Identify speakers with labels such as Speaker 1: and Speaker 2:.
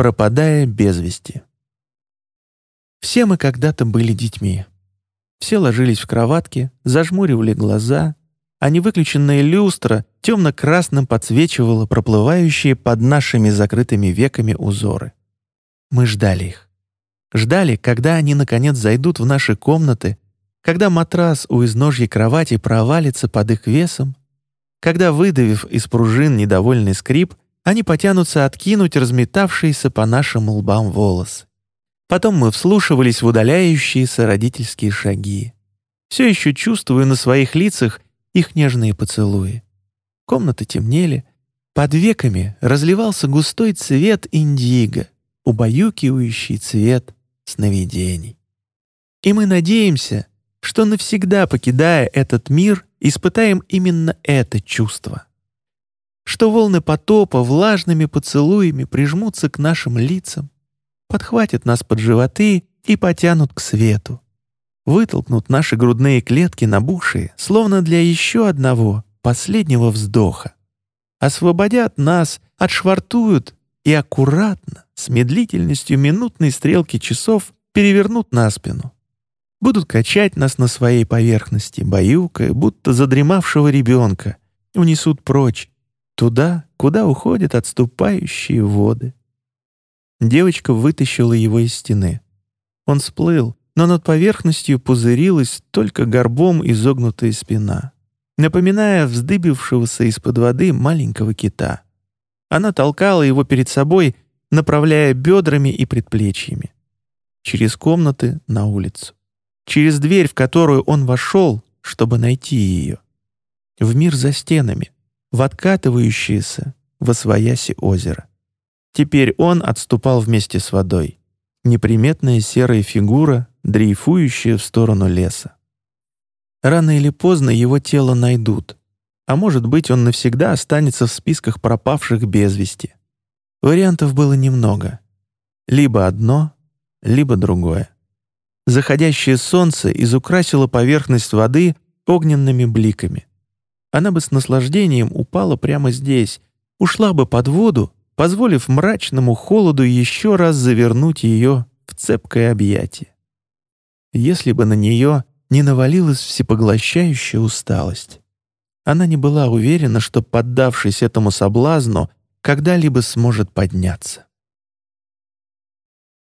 Speaker 1: пропадая без вести. Все мы когда-то были детьми. Все ложились в кроватки, зажмуривали глаза, а невыключенная люстра темно-красным подсвечивала проплывающие под нашими закрытыми веками узоры. Мы ждали их. Ждали, когда они, наконец, зайдут в наши комнаты, когда матрас у изножья кровати провалится под их весом, когда, выдавив из пружин недовольный скрип, они потянутся откинуть разметавшиеся по нашим лбам волосы. Потом мы вслушивались в удаляющиеся родительские шаги. Все еще чувствуя на своих лицах их нежные поцелуи. Комнаты темнели, под веками разливался густой цвет индиго, убаюкивающий цвет сновидений. И мы надеемся, что навсегда покидая этот мир, испытаем именно это чувство. Что волны потопа влажными поцелуями прижмутся к нашим лицам, подхватят нас под животы и потянут к свету. Вытолкнут наши грудные клетки набухшие, словно для еще одного, последнего вздоха. Освободят нас, отшвартуют и аккуратно, с медлительностью минутной стрелки часов, перевернут на спину. Будут качать нас на своей поверхности, баюкая, будто задремавшего ребенка, унесут прочь, туда, куда уходят отступающие воды. Девочка вытащила его из стены. Он сплыл, но над поверхностью пузырилась только горбом изогнутая спина, напоминая вздыбившегося из-под воды маленького кита. Она толкала его перед собой, направляя бедрами и предплечьями. Через комнаты на улицу через дверь, в которую он вошел, чтобы найти ее. В мир за стенами, в откатывающееся в освояси озеро. Теперь он отступал вместе с водой. Неприметная серая фигура, дрейфующая в сторону леса. Рано или поздно его тело найдут, а может быть, он навсегда останется в списках пропавших без вести. Вариантов было немного. Либо одно, либо другое. Заходящее солнце изукрасило поверхность воды огненными бликами. Она бы с наслаждением упала прямо здесь, ушла бы под воду, позволив мрачному холоду еще раз завернуть ее в цепкое объятие. Если бы на нее не навалилась всепоглощающая усталость. Она не была уверена, что, поддавшись этому соблазну, когда-либо сможет подняться.